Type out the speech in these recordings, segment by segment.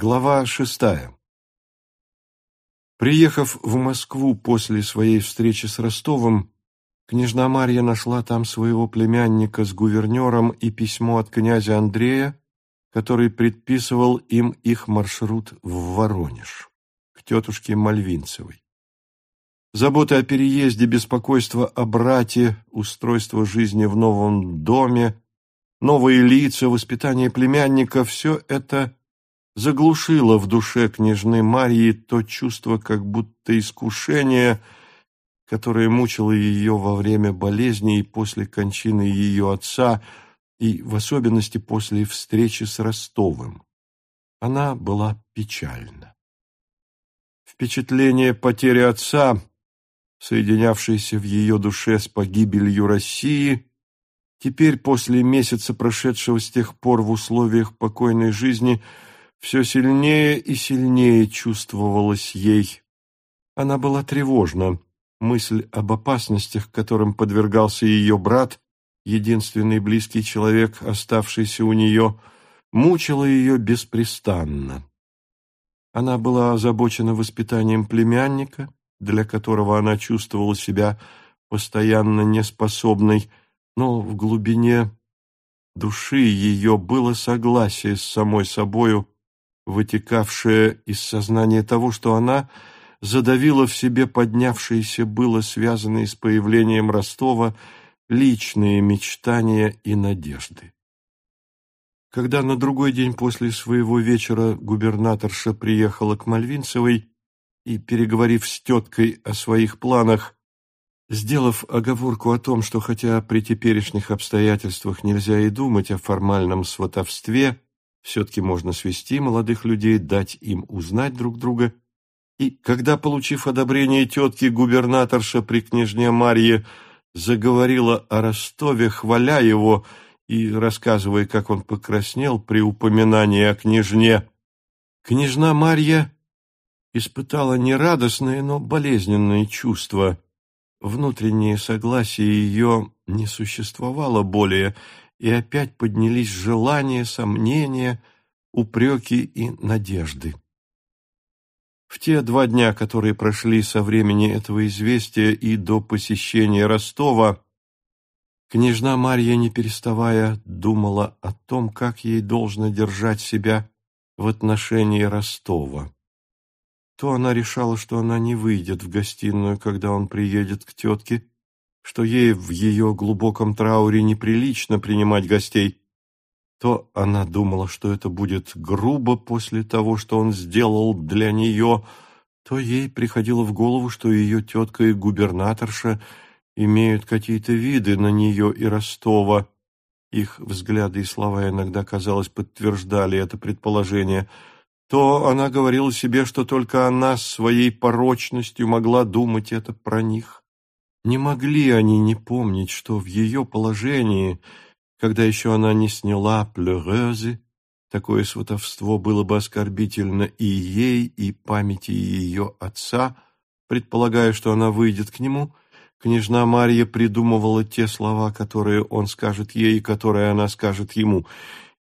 Глава шестая. Приехав в Москву после своей встречи с Ростовым, княжна Марья нашла там своего племянника с гувернером и письмо от князя Андрея, который предписывал им их маршрут в Воронеж, к тетушке Мальвинцевой. Забота о переезде, беспокойство о брате, устройство жизни в новом доме, новые лица, воспитание племянника – все это – заглушило в душе княжны Марьи то чувство как будто искушения, которое мучило ее во время болезни и после кончины ее отца, и в особенности после встречи с Ростовым. Она была печальна. Впечатление потери отца, соединявшееся в ее душе с погибелью России, теперь после месяца, прошедшего с тех пор в условиях покойной жизни, — все сильнее и сильнее чувствовалось ей. Она была тревожна. Мысль об опасностях, которым подвергался ее брат, единственный близкий человек, оставшийся у нее, мучила ее беспрестанно. Она была озабочена воспитанием племянника, для которого она чувствовала себя постоянно неспособной, но в глубине души ее было согласие с самой собою, вытекавшее из сознания того, что она задавила в себе поднявшиеся было связанные с появлением Ростова личные мечтания и надежды. Когда на другой день после своего вечера губернаторша приехала к Мальвинцевой и, переговорив с теткой о своих планах, сделав оговорку о том, что хотя при теперешних обстоятельствах нельзя и думать о формальном сватовстве, все-таки можно свести молодых людей, дать им узнать друг друга. И когда, получив одобрение тетки, губернаторша при княжне Марье заговорила о Ростове, хваля его и рассказывая, как он покраснел при упоминании о княжне, княжна Марья испытала не радостное, но болезненное чувство. Внутреннее согласие ее не существовало более, и опять поднялись желания, сомнения, упреки и надежды. В те два дня, которые прошли со времени этого известия и до посещения Ростова, княжна Марья, не переставая, думала о том, как ей должно держать себя в отношении Ростова. То она решала, что она не выйдет в гостиную, когда он приедет к тетке, что ей в ее глубоком трауре неприлично принимать гостей, то она думала, что это будет грубо после того, что он сделал для нее, то ей приходило в голову, что ее тетка и губернаторша имеют какие-то виды на нее и Ростова. Их взгляды и слова иногда, казалось, подтверждали это предположение. То она говорила себе, что только она своей порочностью могла думать это про них. Не могли они не помнить, что в ее положении, когда еще она не сняла плюрезы, такое сватовство было бы оскорбительно и ей, и памяти ее отца, предполагая, что она выйдет к нему, княжна Марья придумывала те слова, которые он скажет ей и которые она скажет ему,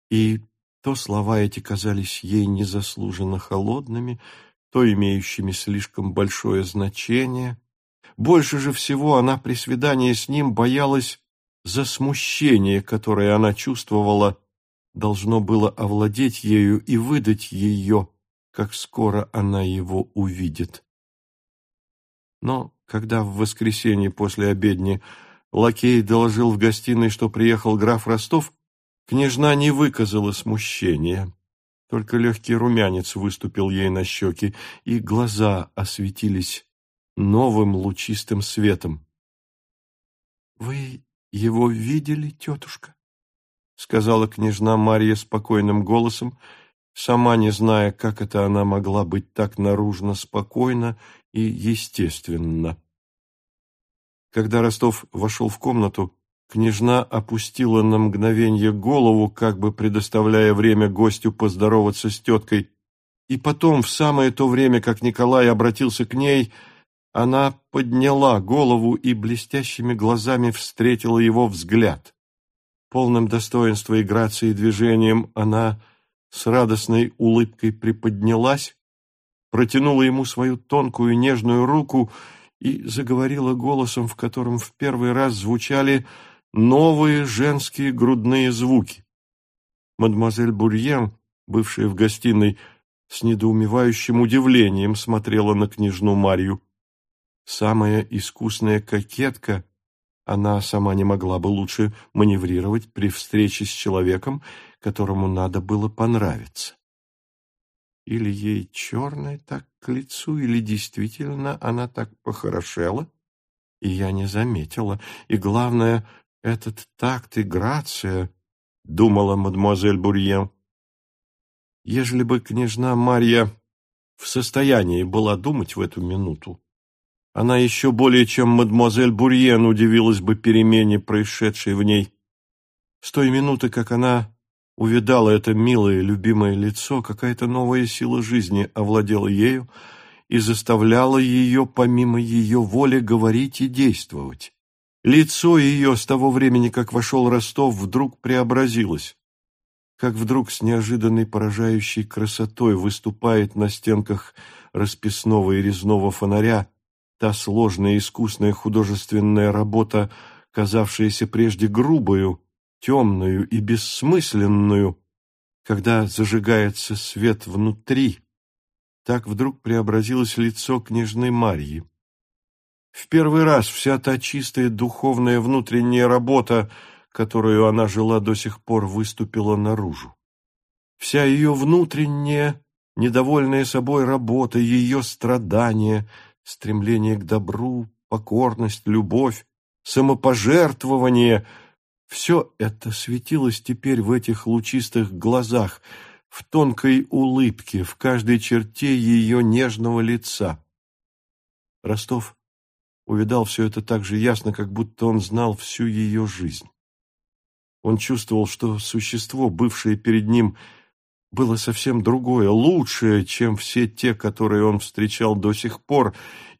и то слова эти казались ей незаслуженно холодными, то имеющими слишком большое значение – больше же всего она при свидании с ним боялась за смущение, которое она чувствовала, должно было овладеть ею и выдать ее, как скоро она его увидит. Но когда в воскресенье после обедни лакей доложил в гостиной, что приехал граф Ростов, княжна не выказала смущения. Только легкий румянец выступил ей на щеки, и глаза осветились новым лучистым светом. — Вы его видели, тетушка? — сказала княжна Марья спокойным голосом, сама не зная, как это она могла быть так наружно спокойно и естественно. Когда Ростов вошел в комнату, княжна опустила на мгновение голову, как бы предоставляя время гостю поздороваться с теткой, и потом, в самое то время, как Николай обратился к ней, — она подняла голову и блестящими глазами встретила его взгляд. Полным достоинства и грацией движением она с радостной улыбкой приподнялась, протянула ему свою тонкую нежную руку и заговорила голосом, в котором в первый раз звучали новые женские грудные звуки. Мадемуазель Бурьен, бывшая в гостиной, с недоумевающим удивлением смотрела на княжну Марью. Самая искусная кокетка, она сама не могла бы лучше маневрировать при встрече с человеком, которому надо было понравиться. Или ей черное так к лицу, или действительно она так похорошела, и я не заметила. И главное, этот такт и грация, — думала мадемуазель Бурьен. Ежели бы княжна Марья в состоянии была думать в эту минуту, она еще более, чем мадемуазель Бурьен, удивилась бы перемене, происшедшей в ней. С той минуты, как она увидала это милое, любимое лицо, какая-то новая сила жизни овладела ею и заставляла ее, помимо ее воли, говорить и действовать. Лицо ее с того времени, как вошел Ростов, вдруг преобразилось. Как вдруг с неожиданной поражающей красотой выступает на стенках расписного и резного фонаря та сложная искусная художественная работа, казавшаяся прежде грубою, темную и бессмысленную, когда зажигается свет внутри, так вдруг преобразилось лицо княжны Марьи. В первый раз вся та чистая духовная внутренняя работа, которую она жила до сих пор, выступила наружу. Вся ее внутренняя, недовольная собой работа, ее страдания, стремление к добру, покорность, любовь, самопожертвование — все это светилось теперь в этих лучистых глазах, в тонкой улыбке, в каждой черте ее нежного лица. Ростов увидал все это так же ясно, как будто он знал всю ее жизнь. Он чувствовал, что существо, бывшее перед ним, было совсем другое, лучшее, чем все те, которые он встречал до сих пор,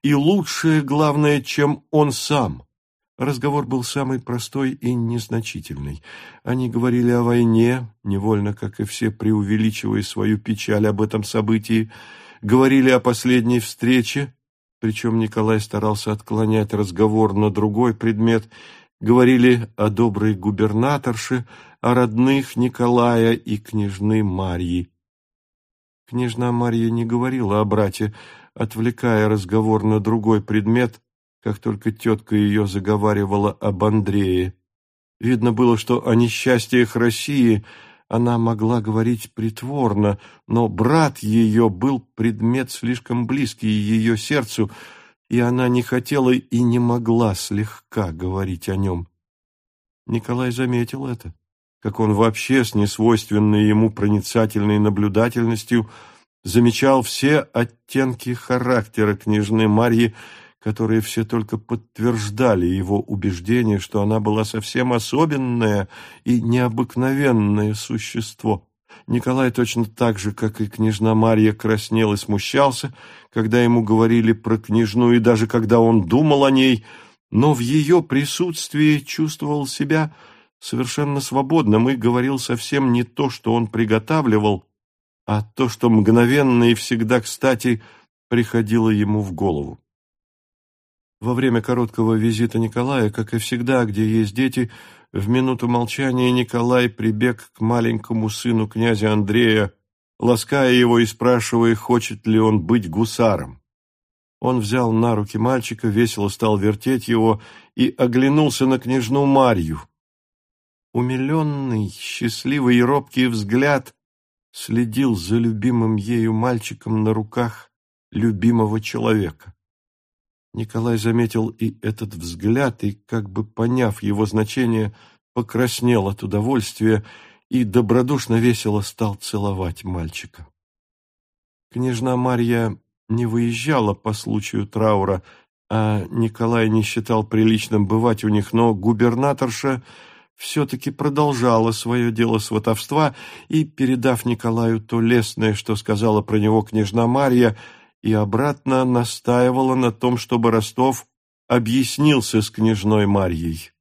и лучшее, главное, чем он сам. Разговор был самый простой и незначительный. Они говорили о войне, невольно, как и все, преувеличивая свою печаль об этом событии, говорили о последней встрече, причем Николай старался отклонять разговор на другой предмет, говорили о доброй губернаторше, о родных Николая и княжны Марьи. Княжна Марья не говорила о брате, отвлекая разговор на другой предмет, как только тетка ее заговаривала об Андрее. Видно было, что о несчастьях России она могла говорить притворно, но брат ее был предмет слишком близкий ее сердцу, и она не хотела и не могла слегка говорить о нем. Николай заметил это, как он вообще с несвойственной ему проницательной наблюдательностью замечал все оттенки характера княжны Марьи, которые все только подтверждали его убеждение, что она была совсем особенное и необыкновенное существо. Николай точно так же, как и княжна Марья, краснел и смущался, когда ему говорили про княжну и даже когда он думал о ней, но в ее присутствии чувствовал себя совершенно свободным и говорил совсем не то, что он приготавливал, а то, что мгновенно и всегда кстати приходило ему в голову. Во время короткого визита Николая, как и всегда, где есть дети, в минуту молчания Николай прибег к маленькому сыну князя Андрея, лаская его и спрашивая, хочет ли он быть гусаром. Он взял на руки мальчика, весело стал вертеть его и оглянулся на княжну Марью. Умиленный, счастливый и робкий взгляд следил за любимым ею мальчиком на руках любимого человека. Николай заметил и этот взгляд, и, как бы поняв его значение, покраснел от удовольствия и добродушно весело стал целовать мальчика. Княжна Марья не выезжала по случаю траура, а Николай не считал приличным бывать у них, но губернаторша все-таки продолжала свое дело сватовства и, передав Николаю то лестное, что сказала про него княжна Марья, и обратно настаивала на том, чтобы Ростов объяснился с княжной Марьей.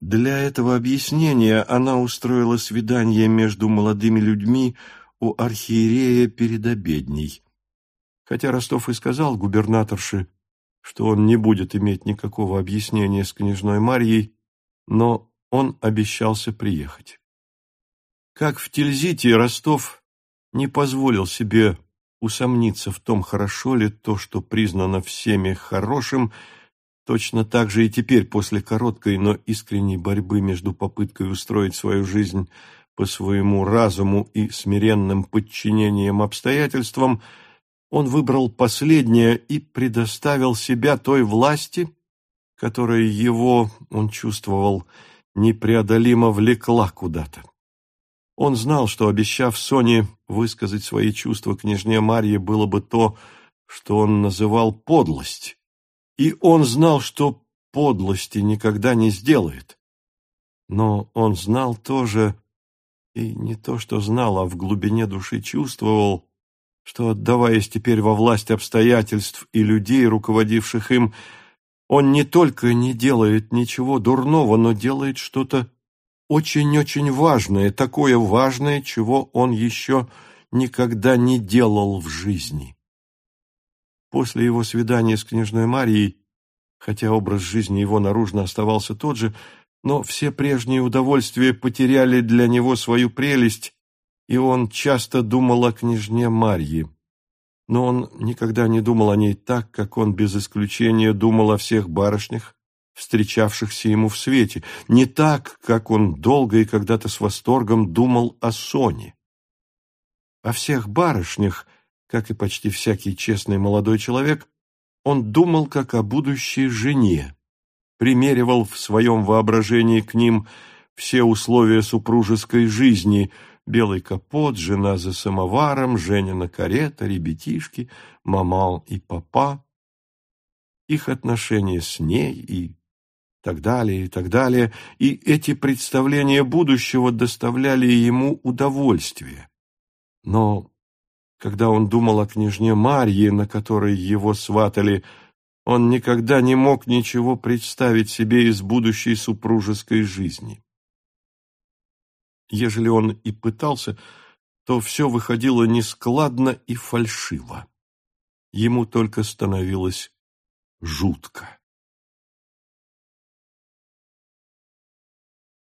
Для этого объяснения она устроила свидание между молодыми людьми у архиерея перед обедней. Хотя Ростов и сказал губернаторше, что он не будет иметь никакого объяснения с княжной Марьей, но он обещался приехать. Как в Тильзите, Ростов не позволил себе усомниться в том, хорошо ли то, что признано всеми хорошим, точно так же и теперь, после короткой, но искренней борьбы между попыткой устроить свою жизнь по своему разуму и смиренным подчинением обстоятельствам, он выбрал последнее и предоставил себя той власти, которая его, он чувствовал, непреодолимо влекла куда-то. Он знал, что, обещав Соне высказать свои чувства княжне Марье, было бы то, что он называл подлость. И он знал, что подлости никогда не сделает. Но он знал тоже, и не то что знал, а в глубине души чувствовал, что, отдаваясь теперь во власть обстоятельств и людей, руководивших им, он не только не делает ничего дурного, но делает что-то очень-очень важное, такое важное, чего он еще никогда не делал в жизни. После его свидания с княжной Марией, хотя образ жизни его наружно оставался тот же, но все прежние удовольствия потеряли для него свою прелесть, и он часто думал о княжне Марье. Но он никогда не думал о ней так, как он без исключения думал о всех барышнях, встречавшихся ему в свете, не так, как он долго и когда-то с восторгом думал о Соне. О всех барышнях, как и почти всякий честный молодой человек, он думал как о будущей жене, примеривал в своем воображении к ним все условия супружеской жизни – белый капот, жена за самоваром, Женина карета, ребятишки, мама и папа, их отношения с ней и так далее, и так далее, и эти представления будущего доставляли ему удовольствие. Но когда он думал о княжне Марье, на которой его сватали, он никогда не мог ничего представить себе из будущей супружеской жизни. Ежели он и пытался, то все выходило нескладно и фальшиво. Ему только становилось жутко.